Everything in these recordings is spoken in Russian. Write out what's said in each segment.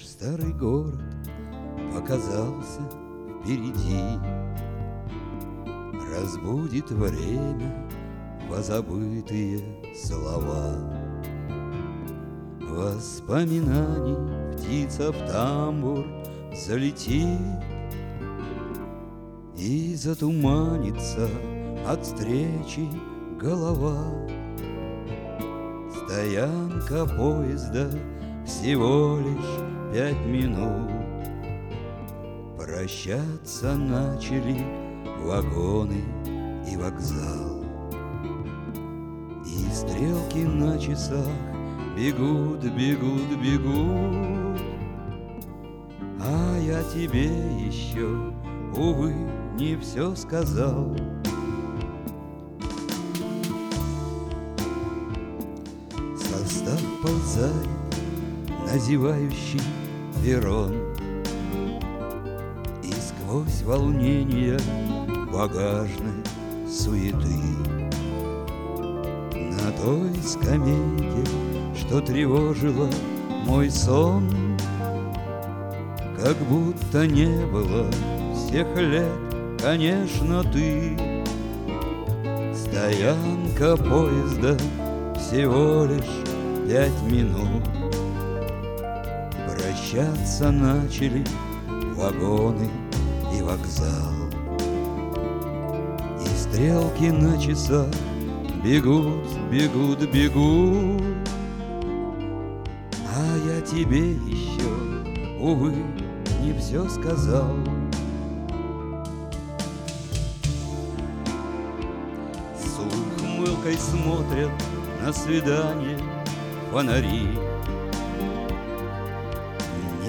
Старый город показался впереди. Разбудит время позабытые слова. Воспоминаний птица в тамбур залетит И затуманится от встречи голова. Стоянка поезда всего лишь пять минут. Прощаться начали вагоны и вокзал. И стрелки на часах бегут, бегут, бегут. А я тебе еще, увы, не все сказал. Состав ползает на перрон И сквозь волнение багажной суеты На той скамейке, что тревожила мой сон Как будто не было всех лет, конечно, ты. Стоянка поезда всего лишь пять минут Прощаться начали вагоны и вокзал. И стрелки на часах бегут, бегут, бегут. А я тебе еще, увы, не все сказал. С ухмылкой смотрят на свидание фонари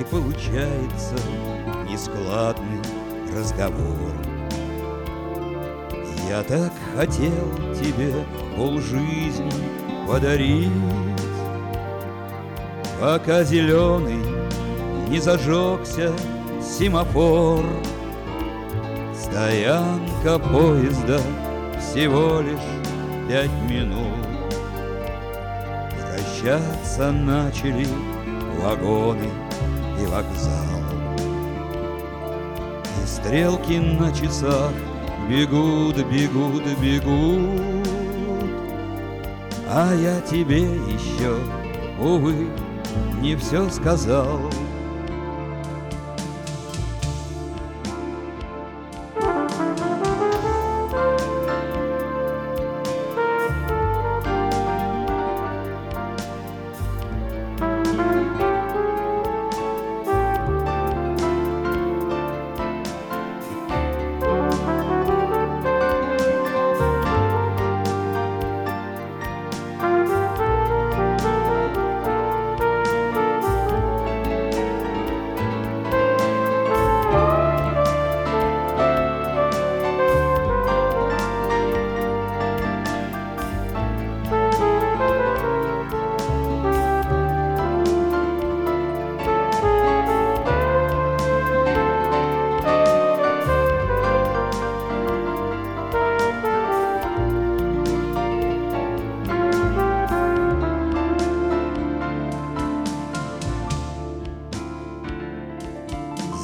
Не получается нескладный разговор. Я так хотел тебе полжизни подарить Пока зеленый не зажегся семафор. Стоянка поезда всего лишь пять минут. Прощаться начали вагоны и вокзал И стрелки на часах бегут, бегут, бегут. А я тебе еще, увы, не все сказал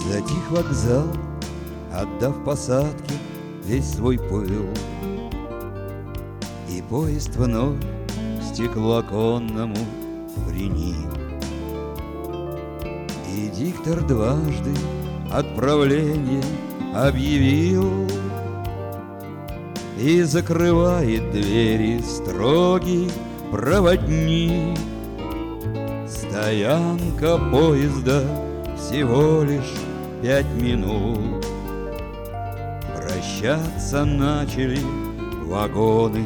Затих вокзал, отдав посадке весь свой пыл. И поезд вновь к стеклу оконному приник. И диктор дважды отправление объявил И закрывает двери строгий проводник. Стоянка поезда всего лишь пять минут. Прощаться начали вагоны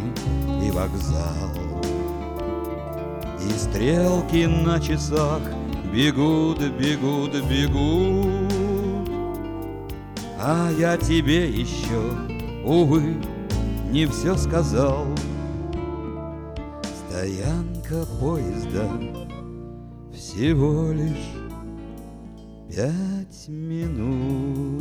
и вокзал. И стрелки на часах бегут, бегут, бегут. А я тебе еще, увы, не все сказал. Стоянка поезда всего лишь пять минут.